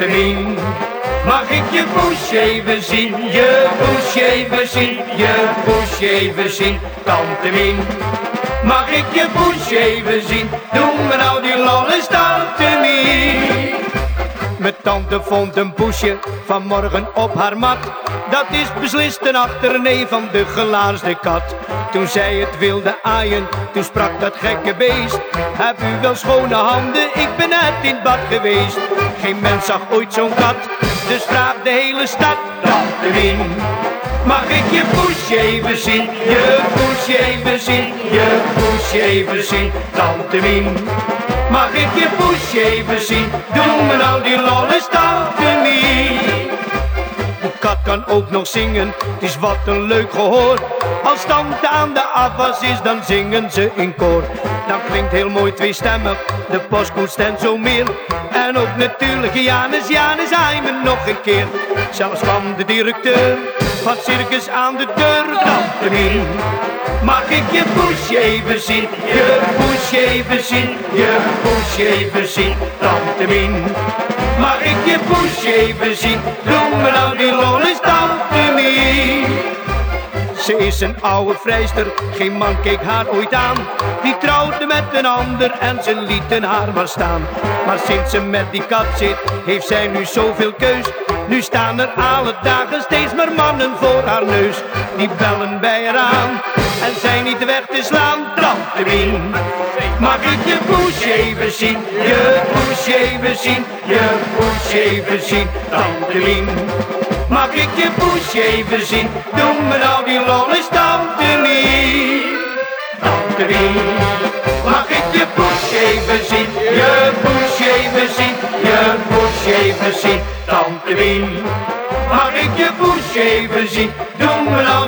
Mag ik je poesje even zien, je poesje even zien, je poesje even zien, Tante Mien. Mag ik je poesje even zien, doe me nou die lol eens, Tante Mien. Tante vond een poesje vanmorgen op haar mat. Dat is beslist een achterneef van de gelaarsde kat. Toen zij het wilde aaien, toen sprak dat gekke beest. Heb u wel schone handen, ik ben net in het bad geweest. Geen mens zag ooit zo'n kat, dus vraag de hele stad. Tante Wien, mag ik je poesje even zien? Je poesje even zien, je poesje even zien, Tante Wien. Mag ik je poesje even zien? Doe me nou die lol eens, Tante Mien. De kat kan ook nog zingen, het is wat een leuk gehoor. Als tante aan de afwas is, dan zingen ze in koor. Dan klinkt heel mooi tweestemmig, de postkoets en zo meer. En ook natuurlijk Janus, Janus, hij me nog een keer. Zelfs kwam de directeur van circus aan de deur. Tante mag ik je poesje even zien? Je poesje even zien, je poesje even zien, Tante Mien. Mag ik je poesje even zien? Doe me nou die lol eens, Tante Mien. Ze is een oude vrijster, geen man keek haar ooit aan. Die trouwde met een ander en ze lieten haar maar staan. Maar sinds ze met die kat zit, heeft zij nu zoveel keus. Nu staan er alle dagen steeds meer mannen voor haar neus. Die bellen bij haar aan en zijn niet weg te slaan. Tante Wien, mag ik je poesje even zien? Je poesje even zien, je poesje even zien, Tante Wien. Mag ik je poesje even zien? Doe me nou die lol eens, Tante Mien. Tante Mien. Mag ik je poesje even zien? Je poesje even zien, je poesje even zien, Tante Mien. Mag ik je poesje even zien? Doe me nou